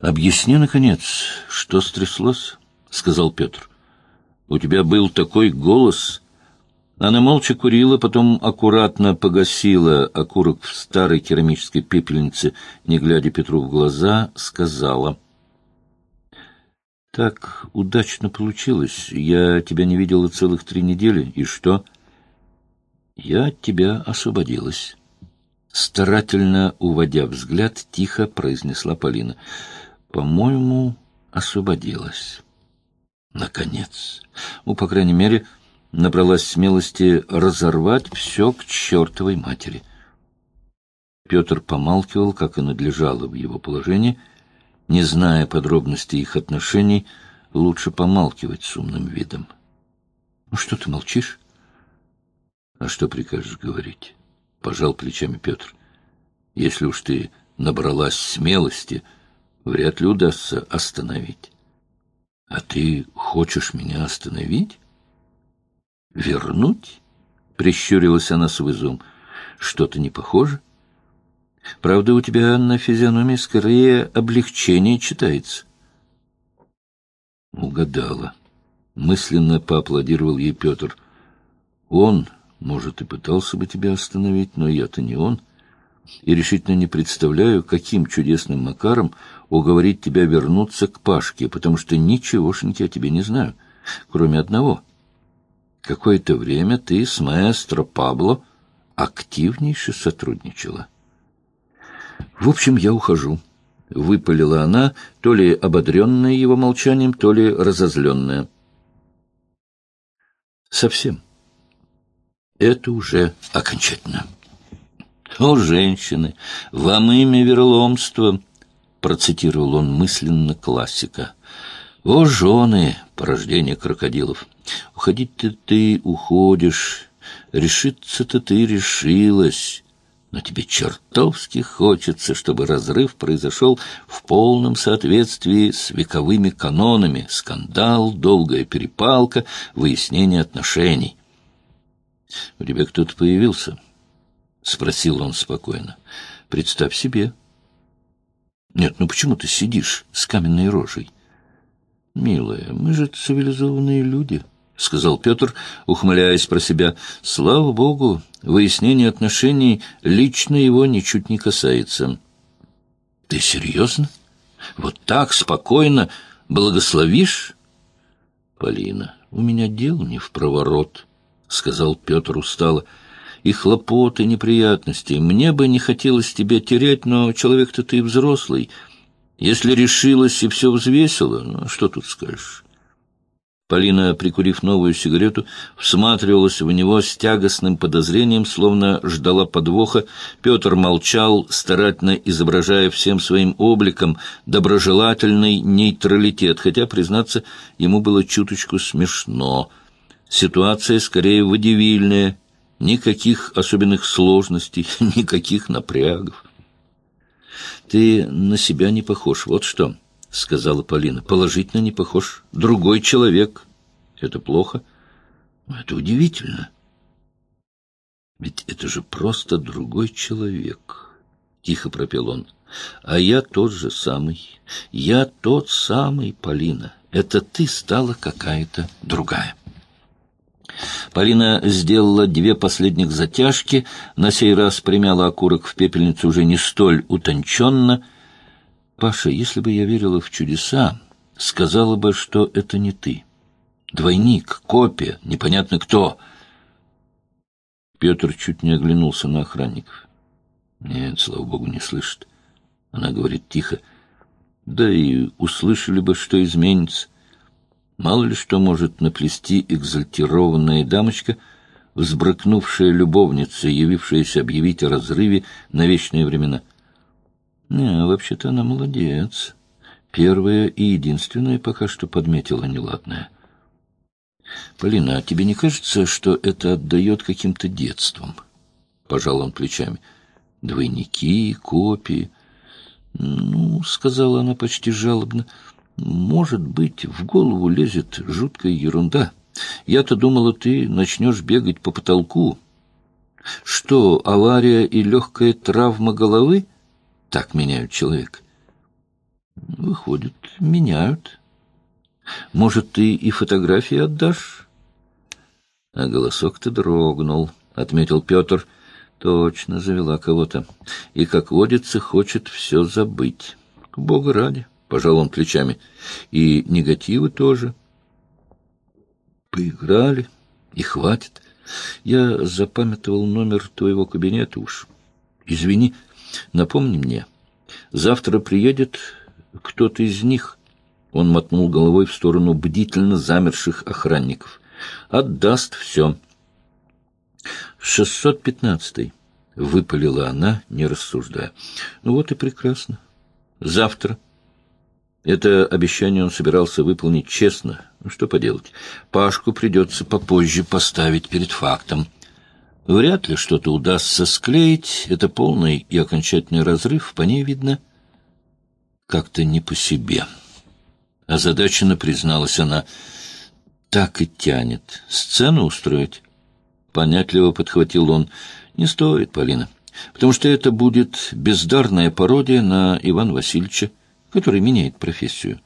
Объясни, наконец, что стряслось, — сказал Петр. У тебя был такой голос. Она молча курила, потом аккуратно погасила окурок в старой керамической пепельнице, не глядя Петру в глаза, сказала. Так удачно получилось. Я тебя не видела целых три недели. И что? Я от тебя освободилась. Старательно уводя взгляд, тихо произнесла Полина. По-моему, освободилась. Наконец. Ну, по крайней мере, набралась смелости разорвать все к чертовой матери. Петр помалкивал, как и надлежало в его положении. Не зная подробностей их отношений, лучше помалкивать с умным видом. — Ну что ты молчишь? — А что прикажешь говорить? — пожал плечами Петр. — Если уж ты набралась смелости, вряд ли удастся остановить. — А ты хочешь меня остановить? — Вернуть? — прищурилась она с вызовом. — Что-то не похоже? Правда, у тебя на физиономии скорее облегчение читается. Угадала. Мысленно поаплодировал ей Петр. Он, может, и пытался бы тебя остановить, но я-то не он и решительно не представляю, каким чудесным макаром уговорить тебя вернуться к Пашке, потому что ничегошеньки о тебе не знаю, кроме одного. Какое-то время ты с маэстро Пабло активнейше сотрудничала. В общем, я ухожу. — выпалила она, то ли ободренная его молчанием, то ли разозленная. — Совсем. Это уже окончательно. «О, женщины, вам имя верломство!» — процитировал он мысленно классика. «О, жены, порождение крокодилов! Уходить-то ты уходишь, решиться-то ты решилась, но тебе чертовски хочется, чтобы разрыв произошел в полном соответствии с вековыми канонами, скандал, долгая перепалка, выяснение отношений». «У тебя кто-то появился?» — спросил он спокойно. — Представь себе. — Нет, ну почему ты сидишь с каменной рожей? — Милая, мы же цивилизованные люди, — сказал Петр, ухмыляясь про себя. — Слава богу, выяснение отношений лично его ничуть не касается. — Ты серьезно? Вот так спокойно благословишь? — Полина, у меня дело не в проворот, — сказал Петр устало. — и хлопоты, и неприятности. Мне бы не хотелось тебя терять, но человек-то ты взрослый. Если решилась и все взвесила, ну, что тут скажешь?» Полина, прикурив новую сигарету, всматривалась в него с тягостным подозрением, словно ждала подвоха. Петр молчал, старательно изображая всем своим обликом доброжелательный нейтралитет, хотя, признаться, ему было чуточку смешно. Ситуация скорее водевильная, Никаких особенных сложностей, никаких напрягов. «Ты на себя не похож, вот что», — сказала Полина. «Положительно не похож. Другой человек. Это плохо?» «Это удивительно. Ведь это же просто другой человек», — тихо пропел он. «А я тот же самый. Я тот самый, Полина. Это ты стала какая-то другая». Полина сделала две последних затяжки, на сей раз примяла окурок в пепельницу уже не столь утонченно. «Паша, если бы я верила в чудеса, сказала бы, что это не ты. Двойник, копия, непонятно кто». Петр чуть не оглянулся на охранников. «Нет, слава богу, не слышит». Она говорит тихо. «Да и услышали бы, что изменится». Мало ли что может наплести экзальтированная дамочка, взбрыкнувшая любовница, явившаяся объявить о разрыве на вечные времена. Не, вообще-то она молодец. Первая и единственная пока что подметила неладное. Полина, а тебе не кажется, что это отдает каким-то детством? Пожал он плечами. Двойники, копии. Ну, сказала она почти жалобно, — может быть, в голову лезет жуткая ерунда. Я-то думала, ты начнешь бегать по потолку. Что, авария и легкая травма головы так меняют человека? Выходит, меняют. Может, ты и фотографии отдашь? А голосок-то дрогнул, — отметил Петр. Точно завела кого-то. И, как водится, хочет все забыть. К богу ради, — пожал он плечами. И негативы тоже. Поиграли, и хватит. Я запамятовал номер твоего кабинета уж. Извини, напомни мне. Завтра приедет кто-то из них. Он мотнул головой в сторону бдительно замерших охранников. Отдаст все. «Шестьсот пятнадцатый», — выпалила она, не рассуждая. «Ну вот и прекрасно. Завтра». Это обещание он собирался выполнить честно. Ну, что поделать, Пашку придется попозже поставить перед фактом. Вряд ли что-то удастся склеить. Это полный и окончательный разрыв, по ней видно, как-то не по себе. Озадаченно призналась она. Так и тянет. Сцену устроить? Понятливо подхватил он. Не стоит, Полина. Потому что это будет бездарная пародия на Ивана Васильевича, который меняет профессию.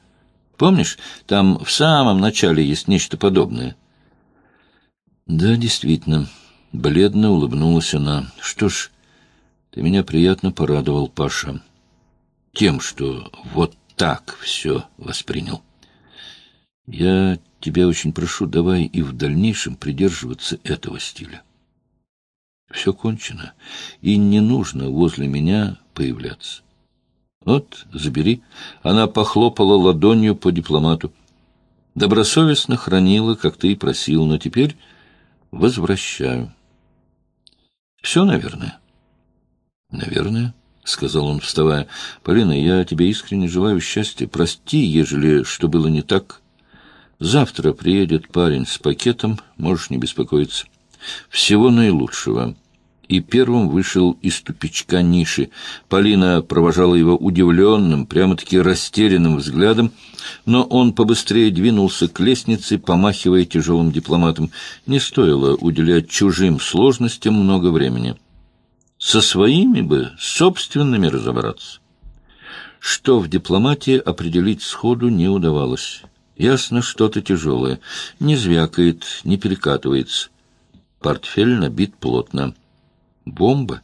Помнишь, там в самом начале есть нечто подобное? Да, действительно. Бледно улыбнулась она. Что ж, ты меня приятно порадовал, Паша. Тем, что вот так все воспринял. Я тебя очень прошу, давай и в дальнейшем придерживаться этого стиля. Все кончено, и не нужно возле меня появляться. Вот, забери. Она похлопала ладонью по дипломату. Добросовестно хранила, как ты и просил, но теперь возвращаю. Все, наверное? Наверное. — сказал он, вставая. — Полина, я тебе искренне желаю счастья. Прости, ежели что было не так. Завтра приедет парень с пакетом, можешь не беспокоиться. Всего наилучшего. И первым вышел из тупичка ниши. Полина провожала его удивленным, прямо-таки растерянным взглядом, но он побыстрее двинулся к лестнице, помахивая тяжелым дипломатом. Не стоило уделять чужим сложностям много времени. Со своими бы, собственными разобраться. Что в дипломатии определить сходу не удавалось. Ясно, что-то тяжелое. Не звякает, не перекатывается. Портфель набит плотно. Бомба?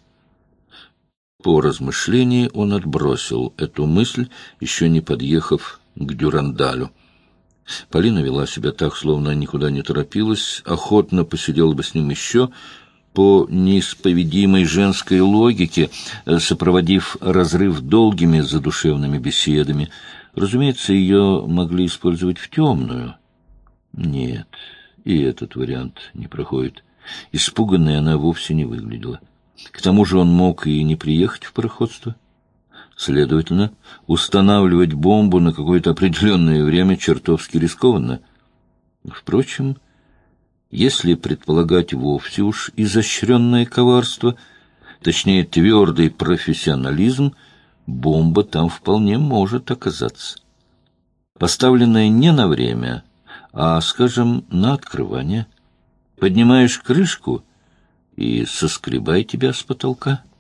По размышлении он отбросил эту мысль, еще не подъехав к Дюрандалю. Полина вела себя так, словно никуда не торопилась, охотно посидела бы с ним еще, по неисповедимой женской логике, сопроводив разрыв долгими задушевными беседами. Разумеется, ее могли использовать в темную. Нет, и этот вариант не проходит. Испуганной она вовсе не выглядела. К тому же он мог и не приехать в пароходство. Следовательно, устанавливать бомбу на какое-то определенное время чертовски рискованно. Впрочем, если предполагать вовсе уж изощренное коварство, точнее твердый профессионализм, бомба там вполне может оказаться. Поставленная не на время, а, скажем, на открывание. Поднимаешь крышку и соскребай тебя с потолка —